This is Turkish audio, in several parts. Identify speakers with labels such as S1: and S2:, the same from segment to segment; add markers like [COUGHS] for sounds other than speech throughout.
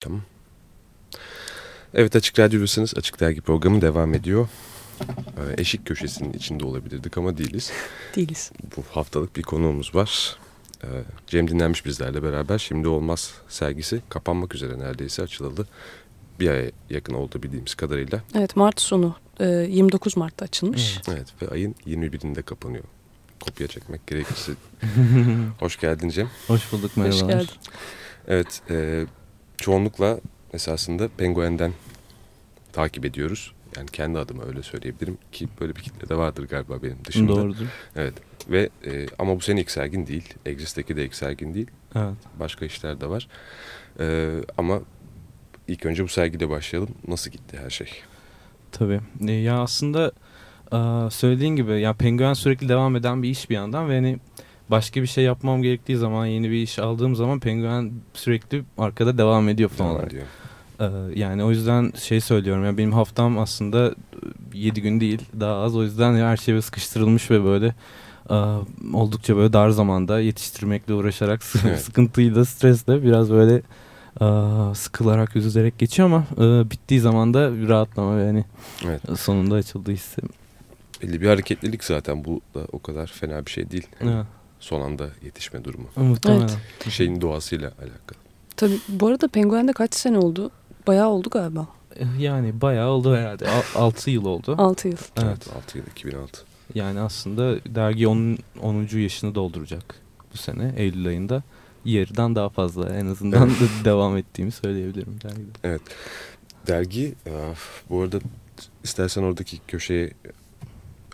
S1: Tamam. Evet Açık Radyo'dasınız. Açık Dergi programı devam ediyor. Ee, eşik köşesinin içinde olabilirdik ama değiliz.
S2: Değiliz.
S1: Bu haftalık bir konuğumuz var. Ee, Cem dinlenmiş bizlerle beraber. Şimdi Olmaz sergisi kapanmak üzere neredeyse açılalı. Bir aya yakın oldu bildiğimiz kadarıyla.
S2: Evet Mart sonu 29 e, Mart'ta açılmış.
S1: Evet. evet ve ayın 21'inde kapanıyor. Kopya çekmek gerekirse. [LAUGHS] Hoş geldin Cem.
S3: Hoş bulduk merhabalar. Hoş geldin.
S1: Evet e, çoğunlukla esasında Penguen'den takip ediyoruz. Yani kendi adıma öyle söyleyebilirim ki böyle bir kitle de vardır galiba benim dışımda.
S3: Doğrudur.
S1: Evet ve e, ama bu senin ilk sergin değil. Exis'teki de ilk sergin değil.
S3: Evet.
S1: Başka işler de var. E, ama ilk önce bu sergide başlayalım. Nasıl gitti her şey?
S3: Tabii. E, ya aslında söylediğin gibi ya Penguen sürekli devam eden bir iş bir yandan ve hani başka bir şey yapmam gerektiği zaman yeni bir iş aldığım zaman Penguen sürekli arkada devam ediyor falan olarak. Ediyor. Ee, yani o yüzden şey söylüyorum ya benim haftam aslında 7 gün değil daha az o yüzden her şey sıkıştırılmış ve böyle e, oldukça böyle dar zamanda yetiştirmekle uğraşarak [LAUGHS] evet. sıkıntıyla stresle biraz böyle e, sıkılarak üzülerek geçiyor ama e, bittiği zaman da bir rahatlama yani evet. sonunda açıldı hissi.
S1: Belli bir hareketlilik zaten bu da o kadar fena bir şey değil.
S3: evet.
S1: Son anda yetişme durumu.
S3: Muhtemelen.
S1: Evet. Şeyin doğasıyla alakalı.
S2: Tabii bu arada Penguen'de kaç sene oldu? Bayağı oldu galiba.
S3: Eh, yani bayağı oldu herhalde. 6 yıl oldu.
S2: 6 yıl.
S1: Evet. 6 yıl 2006.
S3: Yani aslında dergi 10. 10. yaşını dolduracak bu sene Eylül ayında. Yarıdan daha fazla en azından [LAUGHS] devam ettiğimi söyleyebilirim dergide.
S1: Evet. Dergi bu arada istersen oradaki köşeye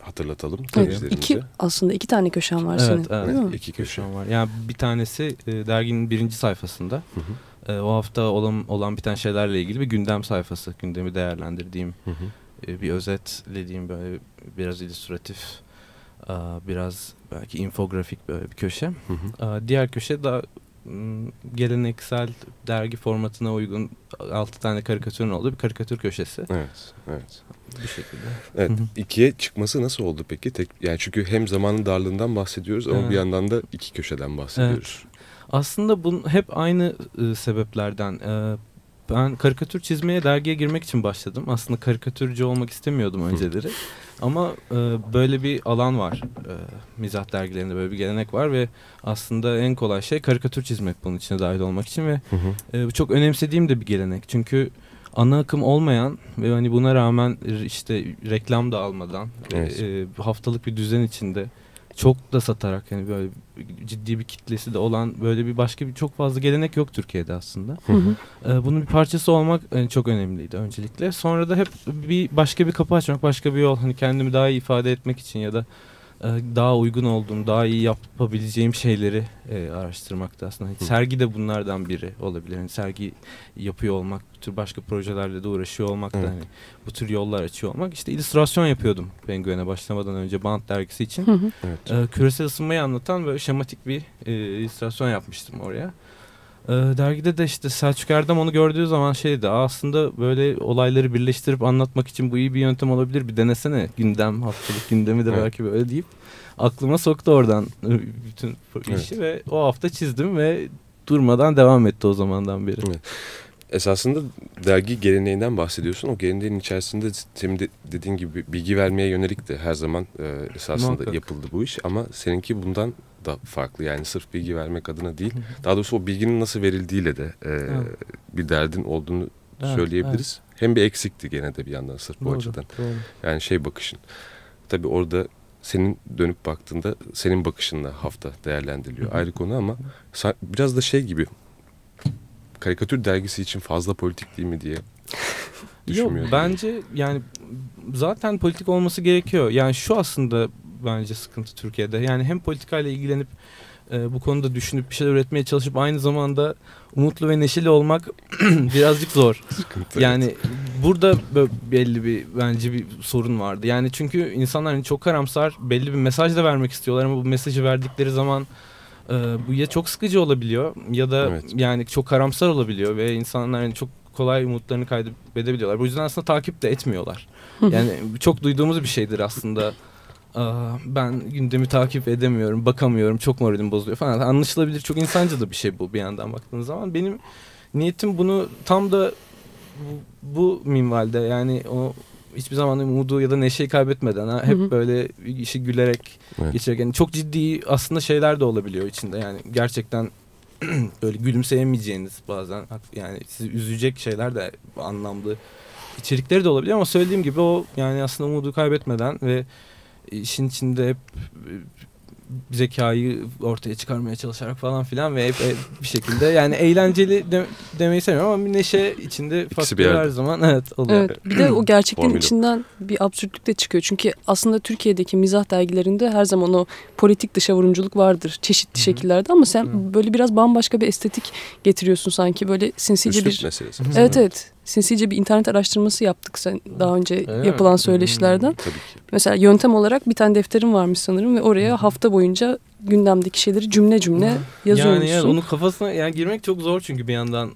S1: hatırlatalım.
S2: Evet. İki, aslında iki tane köşen var
S3: evet,
S2: senin.
S3: Evet, evet. iki köşem var. Yani bir tanesi e, derginin birinci sayfasında. Hı hı e, o hafta olan, olan biten şeylerle ilgili bir gündem sayfası. Gündemi değerlendirdiğim hı hı. E, bir özetlediğim böyle biraz illüstratif e, biraz belki infografik böyle bir köşe. Hı hı. E, diğer köşe daha geleneksel dergi formatına uygun altı tane karikatürün olduğu bir karikatür köşesi.
S1: Evet, evet.
S3: Bu şekilde.
S1: Evet, ikiye çıkması nasıl oldu peki? Tek, yani çünkü hem zamanın darlığından bahsediyoruz ama evet. bir yandan da iki köşeden bahsediyoruz. Evet.
S3: Aslında bunun hep aynı e, sebeplerden. E, ben karikatür çizmeye dergiye girmek için başladım. Aslında karikatürcü olmak istemiyordum önceleri. Ama e, böyle bir alan var. E, mizah dergilerinde böyle bir gelenek var ve aslında en kolay şey karikatür çizmek bunun içine dahil olmak için ve e, çok önemsediğim de bir gelenek. Çünkü ana akım olmayan ve hani buna rağmen işte reklam da almadan evet. e, haftalık bir düzen içinde çok da satarak yani böyle ciddi bir kitlesi de olan böyle bir başka bir çok fazla gelenek yok Türkiye'de aslında. Hı hı. Ee, bunun bir parçası olmak yani çok önemliydi öncelikle. Sonra da hep bir başka bir kapı açmak, başka bir yol hani kendimi daha iyi ifade etmek için ya da e, daha uygun olduğum, daha iyi yapabileceğim şeyleri e, araştırmakta aslında. Hani sergi de bunlardan biri olabilir. Yani sergi yapıyor olmak, bu tür başka projelerle de uğraşıyor olmak da hani bu tür yollar açıyor olmak. İşte illüstrasyon yapıyordum Penguen'e başlamadan önce Bant dergisi için. Hı hı. Evet. E, küresel ısınmayı anlatan böyle şematik bir e, illüstrasyon yapmıştım oraya. Ee, dergide de işte Selçuk Erdem onu gördüğü zaman şeydi aslında böyle olayları birleştirip anlatmak için bu iyi bir yöntem olabilir bir denesene gündem haftalık gündemi de belki böyle deyip aklıma soktu oradan bütün işi evet. ve o hafta çizdim ve durmadan devam etti o zamandan beri. Evet.
S1: Esasında dergi geleneğinden bahsediyorsun. O geleneğin içerisinde senin de dediğin gibi bilgi vermeye yönelik de her zaman e, esasında Muhakkak. yapıldı bu iş. Ama seninki bundan da farklı. Yani sırf bilgi vermek adına değil. Daha doğrusu o bilginin nasıl verildiğiyle de e, evet. bir derdin olduğunu evet, söyleyebiliriz. Evet. Hem bir eksikti gene de bir yandan sırf bu doğru, açıdan. Doğru. Yani şey bakışın. Tabii orada senin dönüp baktığında senin bakışınla hafta değerlendiriliyor. Ayrı konu ama biraz da şey gibi karikatür dergisi için fazla politik değil mi diye
S3: Yok bence yani zaten politik olması gerekiyor. Yani şu aslında bence sıkıntı Türkiye'de. Yani hem politikayla ilgilenip e, bu konuda düşünüp bir şeyler üretmeye çalışıp aynı zamanda umutlu ve neşeli olmak [CLEARS THROAT] birazcık zor. [LAUGHS] Sıkıntı, yani evet. burada belli bir bence bir sorun vardı. Yani çünkü insanlar hani çok karamsar belli bir mesaj da vermek istiyorlar ama bu mesajı verdikleri zaman e, bu ya çok sıkıcı olabiliyor ya da evet. yani çok karamsar olabiliyor ve insanlar hani çok kolay umutlarını kaybedebiliyorlar. Bu yüzden aslında takip de etmiyorlar. [LAUGHS] yani çok duyduğumuz bir şeydir aslında ben gündemi takip edemiyorum, bakamıyorum, çok moralim bozuluyor falan. Anlaşılabilir, çok insancı da bir şey bu bir yandan baktığınız zaman. Benim niyetim bunu tam da bu, bu minvalde yani o hiçbir zaman umudu ya da neşeyi kaybetmeden ha, hep
S2: Hı hı.
S3: böyle işi gülerek
S1: Evet.
S3: geçirerek yani çok ciddi aslında şeyler de olabiliyor içinde yani gerçekten [CLEARS THROAT] böyle gülümseyemeyeceğiniz bazen yani sizi üzecek şeyler de anlamlı içerikleri de olabiliyor ama söylediğim gibi o yani aslında umudu kaybetmeden ve işin içinde hep e, zekayı ortaya çıkarmaya çalışarak falan filan ve hep e, bir şekilde yani eğlenceli de, demeyi sevmiyorum ama bir neşe içinde faktör her zaman evet oluyor.
S2: Evet bir de o [CLEARS THROAT] gerçekliğin içinden bir absürtlük de çıkıyor. Çünkü aslında Türkiye'deki mizah dergilerinde her zaman o politik dışavurumculuk vardır çeşitli
S3: Hı hı.
S2: şekillerde ama sen
S3: Hı.
S2: böyle biraz bambaşka bir estetik getiriyorsun sanki böyle sinsice
S1: Üslup
S2: bir
S1: meselesi.
S3: Hı hı.
S2: Evet evet. Sinsice bir internet araştırması yaptık sen daha önce
S3: Öyle mi?
S2: yapılan
S3: Hmm.
S2: söyleşilerden.
S1: Tabii ki.
S2: Mesela yöntem olarak bir tane defterim varmış sanırım ve oraya hafta boyunca gündemdeki şeyleri cümle cümle
S3: Yani
S2: yazıyormuşsun.
S3: evet, onun kafasına yani girmek çok zor çünkü bir yandan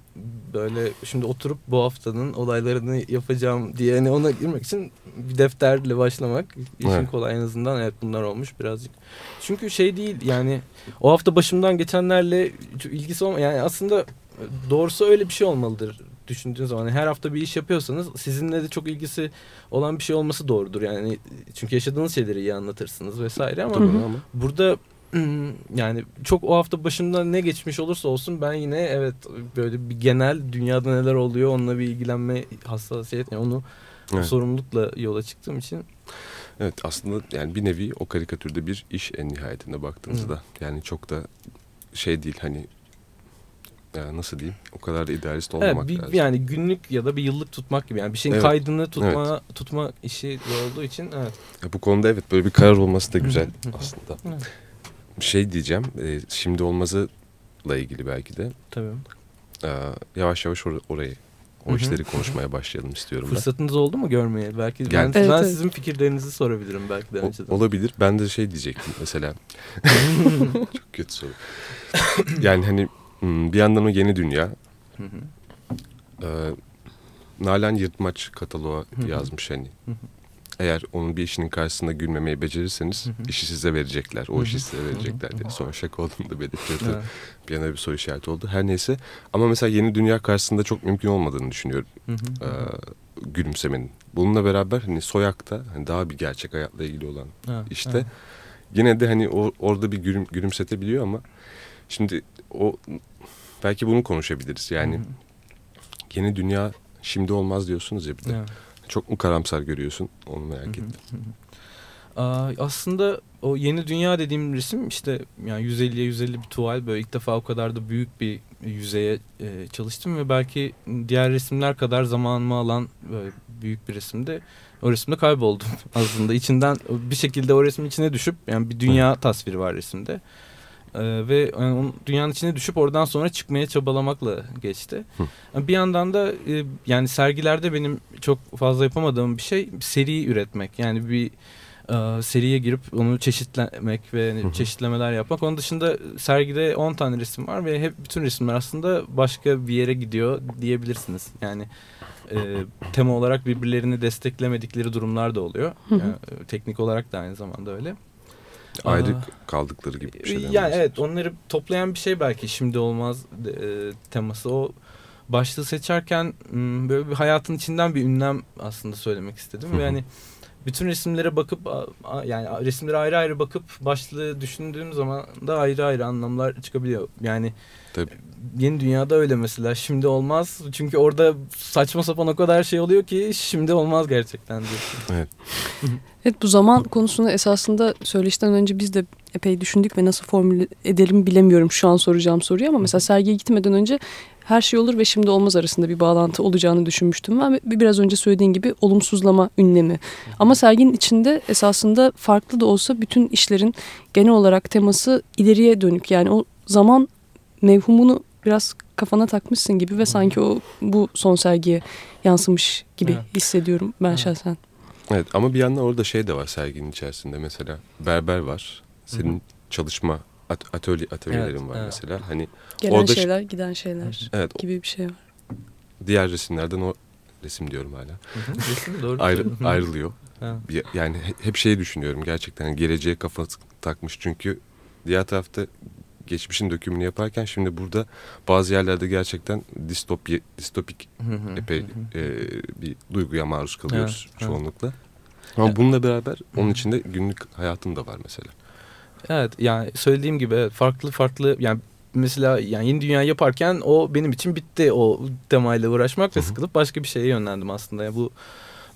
S3: böyle şimdi oturup bu haftanın olaylarını yapacağım diye hani ona girmek için bir defterle başlamak işin
S1: Evet.
S3: kolay en azından evet bunlar olmuş birazcık. Çünkü şey değil yani o hafta başımdan geçenlerle ilgisi olma yani aslında doğrusu öyle bir şey olmalıdır düşündüğün zaman. Her hafta bir iş yapıyorsanız sizinle de çok ilgisi olan bir şey olması doğrudur. Yani çünkü yaşadığınız şeyleri iyi anlatırsınız vesaire ama
S1: Tabii
S2: Hı hı.
S3: Burada [CLEARS THROAT] yani çok o hafta başımda ne geçmiş olursa olsun ben yine evet böyle bir genel dünyada neler oluyor onunla bir ilgilenme hassasiyet yani onu
S1: Evet.
S3: sorumlulukla yola çıktığım için
S1: Evet aslında yani bir nevi o karikatürde bir iş en nihayetinde baktığınızda. Yani çok da şey değil hani ya nasıl diyeyim o kadar da idealist
S3: evet,
S1: olmamak
S3: bir,
S1: lazım.
S3: yani günlük ya da bir yıllık tutmak gibi yani bir şeyin
S1: Evet.
S3: kaydını tutma tutma işi olduğu için evet.
S1: Ya bu konuda evet böyle bir karar olması da güzel aslında.
S3: Evet.
S1: Bir şey diyeceğim e, şimdi olmazla ilgili belki de
S3: Tabii.
S1: e, yavaş yavaş or- orayı o
S3: Hı hı.
S1: işleri konuşmaya başlayalım istiyorum ben.
S3: Fırsatınız oldu mu görmeye? Belki ben,
S1: Yani-
S3: ben
S2: Evet, evet.
S3: sizin fikirlerinizi sorabilirim belki de
S1: O-
S3: önceden.
S1: olabilir. Ben de şey diyecektim mesela. [LAUGHS] Çok kötü soru. yani hani bir yandan o yeni dünya
S3: Hı hı.
S1: e, Nalan Yırtmaç kataloğa
S3: Hı hı.
S1: yazmış hani.
S3: Hı hı.
S1: Eğer onun bir işinin karşısında gülmemeyi becerirseniz
S3: Hı hı.
S1: işi size verecekler. O
S3: Hı hı.
S1: işi size verecekler diye. Sonra şaka olduğunu da belirtiyor. tabii.
S3: Evet. [LAUGHS]
S1: Bir yana bir soru işareti oldu. Her neyse. Ama mesela yeni dünya karşısında çok mümkün olmadığını düşünüyorum.
S3: Hı hı.
S1: e, gülümsemenin. Bununla beraber hani Soyak'ta hani daha bir gerçek hayatla ilgili olan
S3: Evet,
S1: işte
S3: evet.
S1: yine de hani o, orada bir gülüm, gülümsetebiliyor ama şimdi o belki bunu konuşabiliriz. Yani
S3: Hı hı.
S1: yeni dünya şimdi olmaz diyorsunuz ya bir de.
S3: Evet.
S1: Çok mu karamsar görüyorsun? Onu merak
S3: Hı hı,
S1: ettim.
S3: hı hı. Aa, aslında o yeni dünya dediğim resim işte yani 150'ye 150 bir tuval böyle ilk defa o kadar da büyük bir yüzeye e, çalıştım ve belki diğer resimler kadar zamanımı alan böyle büyük bir resimde o resimde kayboldum [LAUGHS] aslında içinden bir şekilde o resmin içine düşüp yani bir dünya tasviri var resimde Ee, ve yani onun dünyanın içine düşüp oradan sonra çıkmaya çabalamakla geçti.
S1: Hı.
S3: Bir yandan da e, yani sergilerde benim çok fazla yapamadığım bir şey seri üretmek. Yani bir e, seriye girip onu çeşitlemek ve hani
S1: Hı hı.
S3: çeşitlemeler yapmak. Onun dışında sergide 10 tane resim var ve hep bütün resimler aslında başka bir yere gidiyor diyebilirsiniz. Yani e, tema olarak birbirlerini desteklemedikleri durumlar da oluyor.
S2: Hı hı.
S3: Yani, e, teknik olarak da aynı zamanda öyle.
S1: Ayrı
S3: Aa.
S1: kaldıkları gibi bir şeyden
S3: Yani
S1: bahsediyorsun.
S3: evet onları toplayan bir şey belki şimdi olmaz e, teması o başlığı seçerken m, böyle bir hayatın içinden bir ünlem aslında söylemek istedim
S1: Hı hı.
S3: yani bütün resimlere bakıp yani resimlere ayrı ayrı bakıp başlığı düşündüğüm zaman da ayrı ayrı anlamlar çıkabiliyor. Yani
S1: Tabii.
S3: yeni dünyada öyle mesela şimdi olmaz çünkü orada saçma sapan o kadar şey oluyor ki şimdi olmaz gerçekten diyorsun. [LAUGHS]
S2: Evet bu zaman konusunu esasında söyleşten önce biz de epey düşündük ve nasıl formüle edelim bilemiyorum şu an soracağım soruyu ama mesela sergiye gitmeden önce her şey olur ve şimdi olmaz arasında bir bağlantı olacağını düşünmüştüm ben. Biraz önce söylediğin gibi olumsuzlama ünlemi. Ama serginin içinde esasında farklı da olsa bütün işlerin genel olarak teması ileriye dönük. Yani o zaman mevhumunu biraz kafana takmışsın gibi ve sanki o bu son sergiye yansımış gibi
S3: Evet.
S2: hissediyorum ben
S3: Evet.
S2: şahsen.
S1: Evet ama bir yandan orada şey de var serginin içerisinde mesela berber var. Senin çalışma at- atölye atölyelerin
S3: Evet,
S1: var
S3: evet.
S1: mesela. Hani
S2: Gelen
S1: Orada-
S2: şeyler, giden şeyler
S1: evet
S2: gibi bir şey var.
S1: diğer resimlerden o resim diyorum hala.
S3: Hı hı, resim doğru. [LAUGHS]
S1: Ayrı, ayrılıyor.
S3: Ha.
S1: Yani he- hep şeyi düşünüyorum gerçekten hani geleceğe kafa takmış çünkü diğer tarafta geçmişin dökümünü yaparken şimdi burada bazı yerlerde gerçekten distopi, distopik epey e, bir duyguya maruz kalıyoruz evet, çoğunlukla. Evet. Ama bununla beraber onun içinde günlük hayatım da var mesela.
S3: Evet yani söylediğim gibi farklı farklı yani mesela yani yeni dünya yaparken o benim için bitti o temayla uğraşmak ve sıkılıp başka bir şeye yönlendim aslında. Yani bu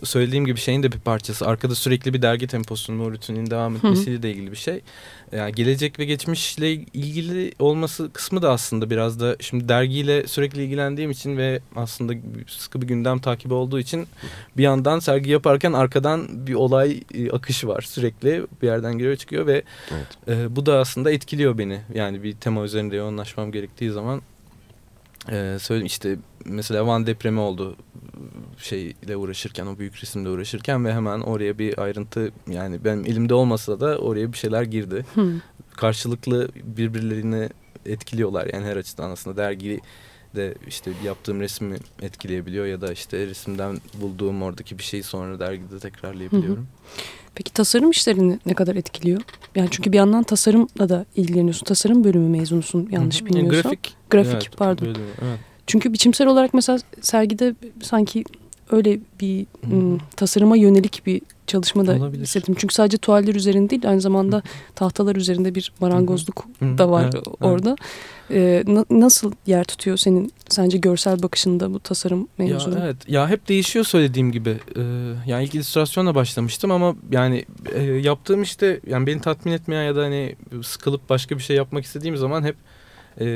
S3: söylediğim gibi şeyin de bir parçası. Arkada sürekli bir dergi temposunun o rutinin devam etmesiyle de ilgili bir şey. Yani gelecek ve geçmişle ilgili olması kısmı da aslında biraz da şimdi dergiyle sürekli ilgilendiğim için ve aslında sıkı bir gündem takibi olduğu için bir yandan sergi yaparken arkadan bir olay e, akışı var sürekli bir yerden giriyor çıkıyor ve evet. e, bu da aslında etkiliyor beni. Yani bir tema üzerinde yoğunlaşmam gerektiği zaman e, söyleyeyim işte mesela Van depremi oldu şeyle uğraşırken o büyük resimle uğraşırken ve hemen oraya bir ayrıntı yani benim elimde olmasa da oraya bir şeyler girdi. Hmm. Karşılıklı birbirlerini etkiliyorlar yani her açıdan aslında dergi de işte yaptığım resmi etkileyebiliyor ya da işte resimden bulduğum oradaki bir şeyi sonra dergide tekrarlayabiliyorum.
S2: Peki tasarım işlerini ne kadar etkiliyor? Yani çünkü bir yandan tasarımla da ilgileniyorsun. Tasarım bölümü mezunusun yanlış Hı-hı. bilmiyorsam.
S3: grafik.
S2: Grafik evet, pardon. Bölümü, evet. Çünkü biçimsel olarak mesela sergide sanki öyle bir hmm. tasarıma yönelik bir çalışma da Olabilir. hissettim. Çünkü sadece tuvaller üzerinde değil aynı zamanda tahtalar üzerinde bir marangozluk da var evet, orada. Evet. Ee, na nasıl yer tutuyor senin sence görsel bakışında bu tasarım mevzunu?
S3: Ya evet ya hep değişiyor söylediğim gibi. Ee, yani ilk illüstrasyonla başlamıştım ama yani e, yaptığım işte yani beni tatmin etmeyen ya da hani sıkılıp başka bir şey yapmak istediğim zaman hep e,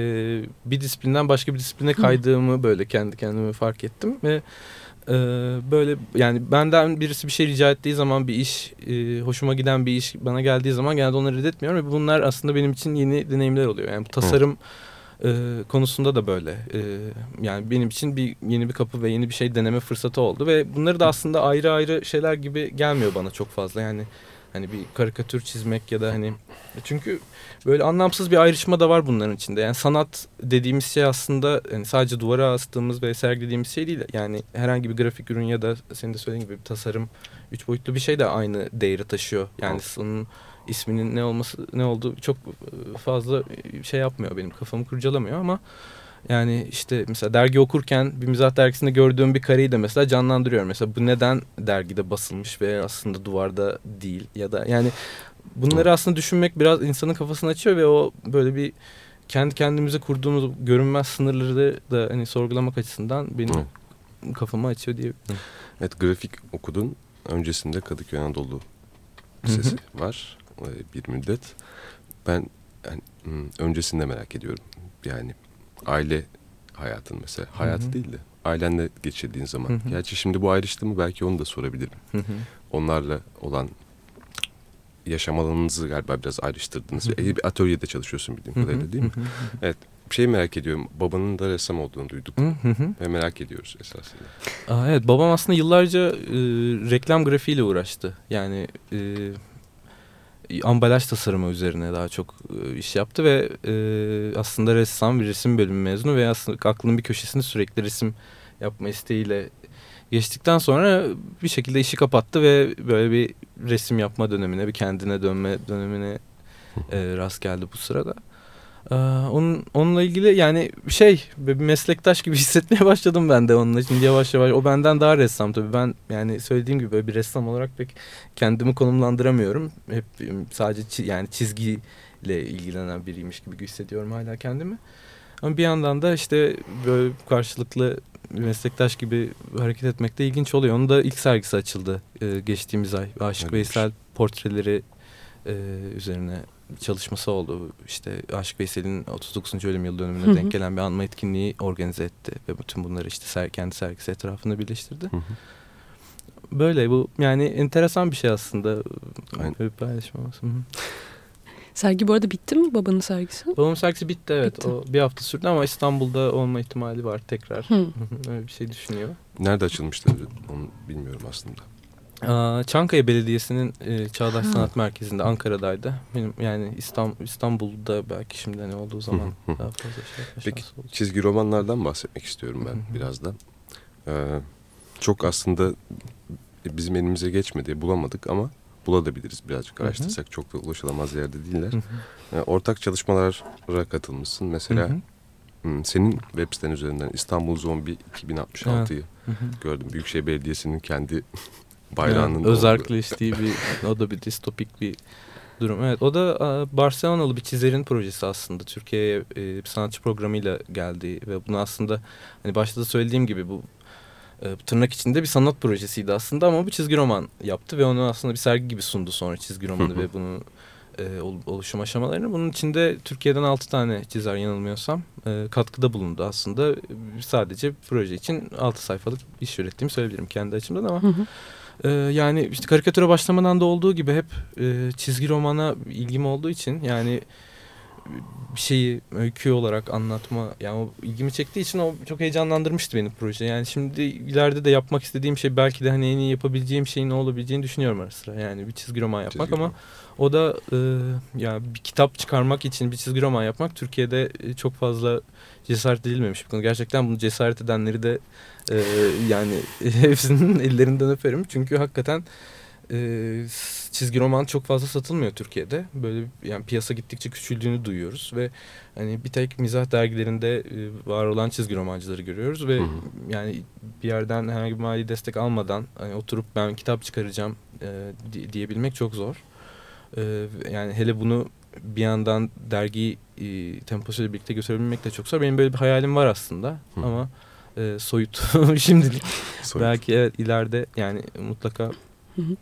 S3: bir disiplinden başka bir disipline kaydığımı böyle kendi kendime fark ettim ve e, böyle yani benden birisi bir şey rica ettiği zaman bir iş e, hoşuma giden bir iş bana geldiği zaman genelde onları reddetmiyorum ve bunlar aslında benim için yeni deneyimler oluyor. Yani bu tasarım e, konusunda da böyle. E, yani benim için bir yeni bir kapı ve yeni bir şey deneme fırsatı oldu ve bunları da aslında ayrı ayrı şeyler gibi gelmiyor bana çok fazla. Yani Hani bir karikatür çizmek ya da hani çünkü böyle anlamsız bir ayrışma da var bunların içinde. Yani sanat dediğimiz şey aslında yani sadece duvara astığımız ve sergilediğimiz şey değil. Yani herhangi bir grafik ürün ya da senin de söylediğin gibi bir tasarım, üç boyutlu bir şey de aynı değeri taşıyor. Yani onun isminin ne olması ne olduğu çok fazla şey yapmıyor benim kafamı kurcalamıyor ama yani işte mesela dergi okurken bir mizah dergisinde gördüğüm bir kareyi de mesela canlandırıyorum. Mesela bu neden dergide basılmış ve aslında duvarda değil ya da yani bunları aslında düşünmek biraz insanın kafasını açıyor ve o böyle bir kendi kendimize kurduğumuz görünmez sınırları da hani sorgulamak açısından benim Hı. kafamı açıyor diye.
S1: Evet grafik okudun. Öncesinde Kadıköy Anadolu Lisesi var e, bir müddet. Ben yani, öncesinde merak ediyorum. Yani aile hayatın mesela. Hayatı Hı -hı. değil de ailenle geçirdiğin zaman. Hı -hı. Gerçi şimdi bu ayrıştı mı belki onu da sorabilirim. Hı -hı. Onlarla olan yaşam alanınızı galiba biraz ayrıştırdınız. Hı -hı. Bir atölyede çalışıyorsun bildiğim Hı -hı. kadarıyla değil mi? Hı -hı. Evet. Bir şey merak ediyorum. Babanın da ressam olduğunu duyduk. Hı hı. Ve merak ediyoruz esasında.
S3: Aa, evet babam aslında yıllarca e, reklam grafiğiyle uğraştı. Yani e, ambalaj tasarımı üzerine daha çok e, iş yaptı ve e, aslında ressam bir resim bölümü mezunu ve aslında aklının bir köşesinde sürekli resim yapma isteğiyle geçtikten sonra bir şekilde işi kapattı ve böyle bir resim yapma dönemine, bir kendine dönme dönemine e, rast geldi bu sırada. Ee, onun, onunla ilgili yani şey bir meslektaş gibi [LAUGHS] hissetmeye başladım ben de onunla. Şimdi yavaş yavaş o benden daha ressam tabii. Ben yani söylediğim gibi bir ressam olarak pek kendimi konumlandıramıyorum. Hep sadece yani çizgiyle ilgilenen biriymiş gibi hissediyorum hala kendimi. Ama bir yandan da işte böyle karşılıklı meslektaş gibi hareket etmek de ilginç oluyor. Onun da ilk sergisi açıldı e, geçtiğimiz ay. Aşık. Veysel portreleri e, üzerine çalışması oldu. İşte Aşık Veysel'in 39. ölüm yıl dönümüne hı hı. denk gelen bir anma etkinliği organize etti. Ve bütün bunları işte ser, kendi sergisi etrafında birleştirdi. Hı hı. Böyle bu yani enteresan bir şey aslında. Aynen. Bir paylaşım
S2: Sergi bu arada bitti mi babanın sergisi?
S3: Babamın sergisi bitti evet. Bitti. O bir hafta sürdü ama İstanbul'da olma ihtimali var tekrar. Hı. Öyle bir şey düşünüyor.
S1: Nerede açılmıştı onu bilmiyorum aslında.
S3: Çankaya Belediyesi'nin e, Çağdaş ha. Sanat Merkezi'nde Ankara'daydı. Benim yani İstanbul, İstanbul'da belki şimdi hani olduğu zaman daha fazla şey
S1: Peki olacak. çizgi romanlardan bahsetmek istiyorum ben biraz da. Ee, çok aslında bizim elimize geçmedi, bulamadık ama bulabiliriz birazcık araştırsak. Hı hı. Çok da ulaşılamaz yerde değiller. Hı hı. Yani ortak çalışmalara katılmışsın. Mesela hı hı. Hmm, senin web siten üzerinden İstanbul Zombi 2066'yı gördüm. Büyükşehir Belediyesi'nin kendi bayrağının
S3: evet, özelleştiği bir o da bir distopik bir durum. Evet o da Barcelonalı bir çizerin projesi aslında. Türkiye'ye e, bir sanatçı programıyla geldi ve bunu aslında hani başta da söylediğim gibi bu e, tırnak içinde bir sanat projesiydi aslında ama bir çizgi roman yaptı ve onu aslında bir sergi gibi sundu sonra çizgi romanı ve bunu e, oluşum aşamalarını. Bunun içinde Türkiye'den 6 tane çizer yanılmıyorsam e, katkıda bulundu aslında. Sadece proje için 6 sayfalık iş ürettiğimi söyleyebilirim kendi açımdan ama... Hı hı. E, yani işte karikatüre başlamadan da olduğu gibi hep e, çizgi romana ilgim olduğu için yani bir şeyi öykü olarak anlatma yani o ilgimi çektiği için o çok heyecanlandırmıştı beni proje. Yani şimdi ileride de yapmak istediğim şey belki de hani en iyi yapabileceğim şeyin ne olabileceğini düşünüyorum ara sıra. Yani bir çizgi roman yapmak çizgi ama roman. O da e, yani bir kitap çıkarmak için bir çizgi roman yapmak Türkiye'de e, çok fazla cesaret edilmemiş bir konu. Gerçekten bunu cesaret edenleri de e, yani [LAUGHS] hepsinin ellerinden öperim. Çünkü hakikaten e, çizgi roman çok fazla satılmıyor Türkiye'de. Böyle yani piyasa gittikçe küçüldüğünü duyuyoruz ve hani bir tek mizah dergilerinde e, var olan çizgi romancıları görüyoruz ve hı hı. yani bir yerden herhangi bir mali destek almadan hani oturup ben kitap çıkaracağım e, diyebilmek çok zor. E, yani hele bunu bir yandan dergi e, temposuyla birlikte götürebilmek de çok zor. Benim böyle bir hayalim var aslında hı. ama e, soyut [LAUGHS] şimdilik. soyut. Belki evet ileride yani mutlaka hı hı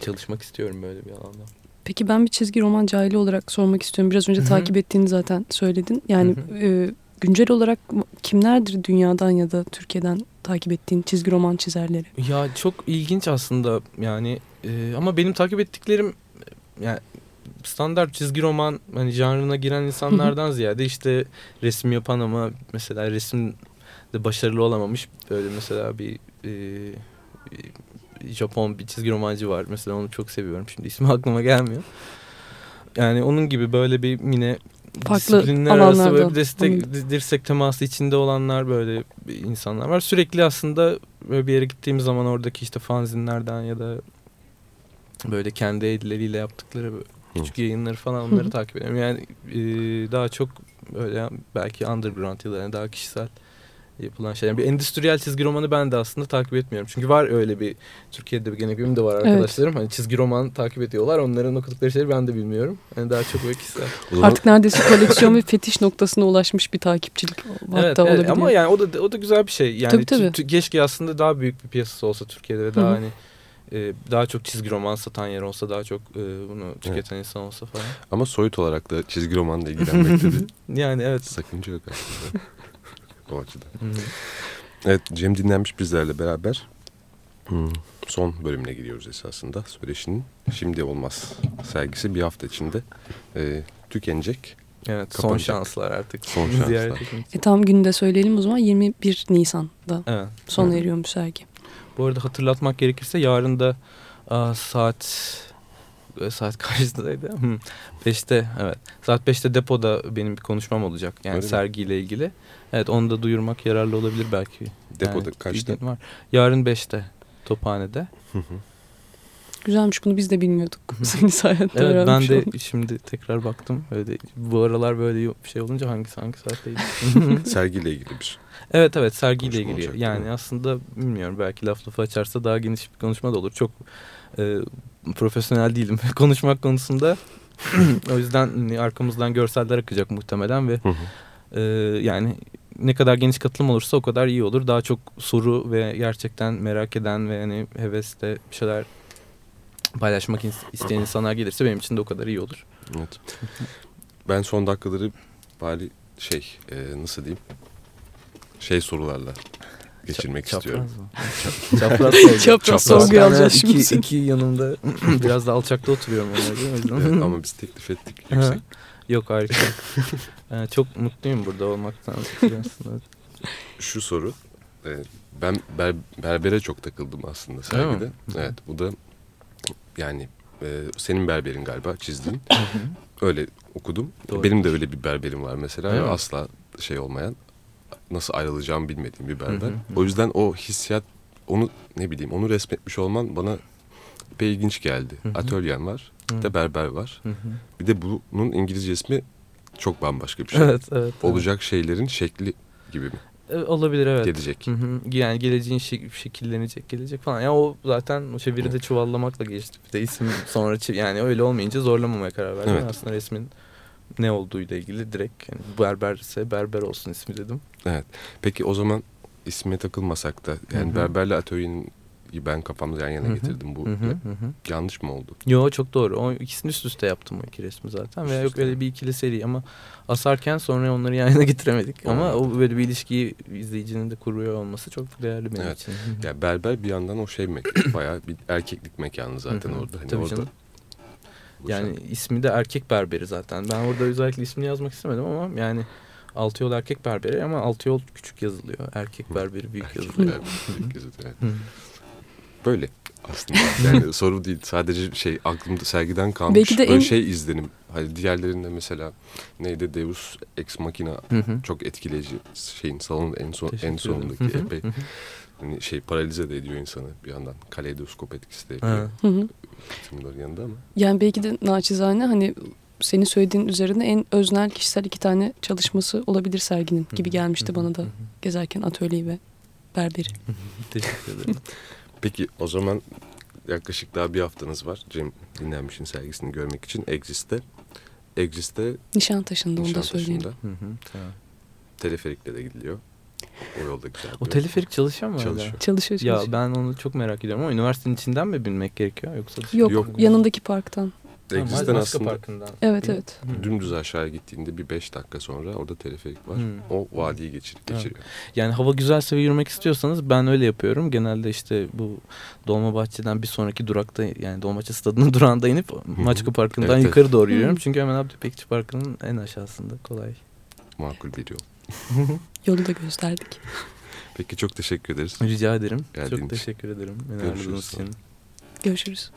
S3: çalışmak istiyorum böyle bir alanda.
S2: Peki ben bir çizgi roman cahili olarak sormak istiyorum. Biraz önce Hı-hı. takip ettiğini zaten söyledin. Yani e, güncel olarak kimlerdir dünyadan ya da Türkiye'den takip ettiğin çizgi roman çizerleri?
S3: Ya çok ilginç aslında yani e, ama benim takip ettiklerim yani standart çizgi roman hani janrına giren insanlardan ziyade işte resim yapan ama mesela resim de başarılı olamamış böyle mesela bir e, Japon bir çizgi romancı var. Mesela onu çok seviyorum. Şimdi ismi aklıma gelmiyor. Yani onun gibi böyle bir yine
S2: farklı disiplinler arası
S3: böyle bir destek, dirsek teması içinde olanlar böyle insanlar var. Sürekli aslında böyle bir yere gittiğim zaman oradaki işte fanzinlerden ya da böyle kendi elleriyle yaptıkları böyle küçük yayınları falan onları takip ediyorum. Yani e, daha çok böyle belki underground ya da yani daha kişisel yapılan şey. Yani bir endüstriyel çizgi romanı ben de aslında takip etmiyorum. Çünkü var öyle bir Türkiye'de bir gene benim de var arkadaşlarım. Evet. Hani çizgi roman takip ediyorlar. Onların okudukları şeyleri ben de bilmiyorum. Yani daha çok böyle kişisel.
S2: Artık neredeyse koleksiyon ve fetiş noktasına ulaşmış bir takipçilik
S3: evet, evet, Ama yani o da o da güzel bir şey. Yani tabii, tabii. keşke aslında daha büyük bir piyasası olsa Türkiye'de ve daha Hı -hı. hani e, daha çok çizgi roman satan yer olsa daha çok e, bunu tüketen evet. insan olsa falan.
S1: Ama soyut olarak da çizgi romanla ilgilenmekte de [LAUGHS]
S3: yani evet.
S1: sakınca yok aslında [LAUGHS] o açıdan. Hı -hı. Evet Cem dinlenmiş bizlerle beraber hmm, son bölümüne gidiyoruz esasında söyleşinin. Şimdi olmaz sergisi bir hafta içinde e, tükenecek.
S3: Evet kapanacak. son şanslar artık.
S1: Son şanslar.
S2: E, tam günde söyleyelim o zaman 21 Nisan'da evet. sona evet. eriyor bu sergi.
S3: Bu arada hatırlatmak gerekirse yarın da a, saat saat [LAUGHS] kaçtaydı? Beşte evet. Saat beşte depoda benim bir konuşmam olacak. Yani Öyle sergiyle mi? ilgili. Evet onu da duyurmak yararlı olabilir belki.
S1: Depoda yani, kaçta? Var.
S3: Yarın beşte Tophane'de.
S2: Güzelmiş bunu biz de bilmiyorduk. [LAUGHS] Seni sayende
S3: Evet ben de olduk. şimdi tekrar baktım. Öyle, bu aralar böyle bir şey olunca hangisi hangi saatteydi? [LAUGHS]
S1: sergiyle ilgili bir
S3: Evet evet sergiyle ilgili. Olacak, yani aslında bilmiyorum belki laf lafı açarsa daha geniş bir konuşma da olur. Çok e, profesyonel değilim [LAUGHS] konuşmak konusunda. [CLEARS THROAT] o yüzden hani, arkamızdan görseller akacak muhtemelen ve e, yani ne kadar geniş katılım olursa o kadar iyi olur. Daha çok soru ve gerçekten merak eden ve hani hevesle bir şeyler paylaşmak isteyen insanlar gelirse benim için de o kadar iyi olur.
S1: Evet. ben son dakikaları bari şey e, nasıl diyeyim şey sorularla geçirmek Ç istiyorum.
S3: Mı? [LAUGHS] Çapraz sorgu.
S2: Çapraz sorgu alacağız
S3: şimdi. İki, iki yanımda [CLEARS THROAT] biraz da alçakta oturuyorum.
S1: Onları, evet, ama biz teklif ettik yüksek.
S3: Yok harika. yani [LAUGHS] çok mutluyum burada olmaktan.
S1: Şu soru. E, ben ber, berbere çok takıldım aslında sergide. Evet bu da yani e, senin berberin galiba çizdiğin. öyle okudum. Doğru. Benim de öyle bir berberim var mesela. Evet. Asla şey olmayan nasıl ayrılacağımı bilmediğim bir berber. Hı hı. O yüzden o hissiyat onu ne bileyim onu resmetmiş olman bana epey ilginç geldi.
S3: Hı hı.
S1: Atölyen var, bir de berber var.
S3: Hı hı.
S1: Bir de bunun İngilizce ismi çok bambaşka bir şey.
S3: Evet, evet.
S1: Olacak şeylerin şekli gibi mi?
S3: Evet. Olabilir evet.
S1: Gelecek.
S3: Hı hı. Yani geleceğin şek- şekillenecek gelecek falan. Ya o zaten o çeviride çuvallamakla geçti. Bir de isim sonra yani öyle olmayınca zorlamamaya karar verdim.
S1: Evet.
S3: Aslında resmin ne olduğuyla ilgili direkt yani berberse berber olsun ismi dedim.
S1: Peki o zaman isme takılmasak da yani
S3: Hı hı.
S1: berberle atölyenin ben kafamda yan yana
S3: Hı hı.
S1: getirdim bu.
S3: Hı hı, hı.
S1: Yanlış mı oldu?
S3: Yo çok doğru. O ikisini üst üste yaptım o iki resmi zaten.
S1: Üst
S3: Veya yok öyle bir ikili seri ama asarken sonra onları yan yana getiremedik. Ama o böyle bir ilişkiyi izleyicinin de kuruyor olması çok değerli benim
S1: Evet.
S3: için.
S1: Ya berber bir yandan o şey mek [COUGHS] bayağı bir erkeklik mekanı zaten orada. Hani
S3: Tabii
S1: orada
S3: canım. Yani
S1: şey-
S3: ismi de erkek berberi zaten. Ben orada özellikle ismini yazmak istemedim ama yani altı yol erkek berberi ama altı yol küçük yazılıyor. Erkek berberi büyük
S1: erkek
S3: yazılıyor.
S1: berber, büyük yazılıyor. Böyle aslında. [LAUGHS] Yani soru değil. Sadece şey aklımda sergiden kalmış.
S2: Belki de
S1: Böyle
S2: en-
S1: şey izlenim. Hani diğerlerinde mesela neydi Deus Ex Machina
S3: Hı hı.
S1: çok etkileyici şeyin salonun en son
S3: Teşekkür
S1: en sonundaki
S3: Hı hı,
S1: epey
S3: hı hı.
S1: hani şey paralize de ediyor insanı bir yandan. Kaleidoskop etkisi de yapıyor.
S2: Hı hı.
S1: Tımların yanında ama.
S2: Yani belki de naçizane hani senin söylediğin üzerine en öznel kişisel iki tane çalışması olabilir serginin gibi gelmişti bana da gezerken atölyeyi ve berberi.
S3: Teşekkür ederim. [LAUGHS]
S1: Peki o zaman yaklaşık daha bir haftanız var. Cem Dinlenmiş'in sergisini görmek için Exist'te. Exist'te
S2: Nişantaşı'nda onu da söyleyelim.
S3: Hı hı, tamam.
S1: teleferikle de gidiliyor. O yolda güzel.
S3: O teleferik çalışıyor mu hala?
S1: Çalışıyor.
S2: Çalışıyor
S3: Ya
S2: çalışıyor.
S3: ben onu çok merak ediyorum ama üniversitenin içinden mi binmek gerekiyor yoksa
S2: Yok,
S1: Yok.
S2: yanındaki parktan.
S3: Maska
S1: aslında
S3: Parkı'ndan.
S2: Evet evet.
S1: Dümdüz aşağı gittiğinde bir beş dakika sonra orada teleferik var.
S3: Hı.
S1: O vadiyi geçir,
S3: Evet.
S1: geçiriyor.
S3: Yani hava güzelse ve yürümek istiyorsanız ben öyle yapıyorum. Genelde işte bu Dolmabahçe'den bir sonraki durakta yani Dolmabahçe stadının [LAUGHS] durağında inip Maçka Parkı'ndan
S1: Evet,
S3: yukarı
S1: evet.
S3: doğru yürüyorum. Çünkü hemen Abdü Pekçi Parkı'nın en aşağısında kolay.
S1: Makul bir yol. [LAUGHS]
S2: Yolu da gösterdik.
S1: Peki çok teşekkür ederiz.
S3: Rica ederim.
S1: Geldiğin
S3: Çok
S1: için.
S3: teşekkür ederim.
S1: Görüşürüz
S3: için.
S2: Görüşürüz.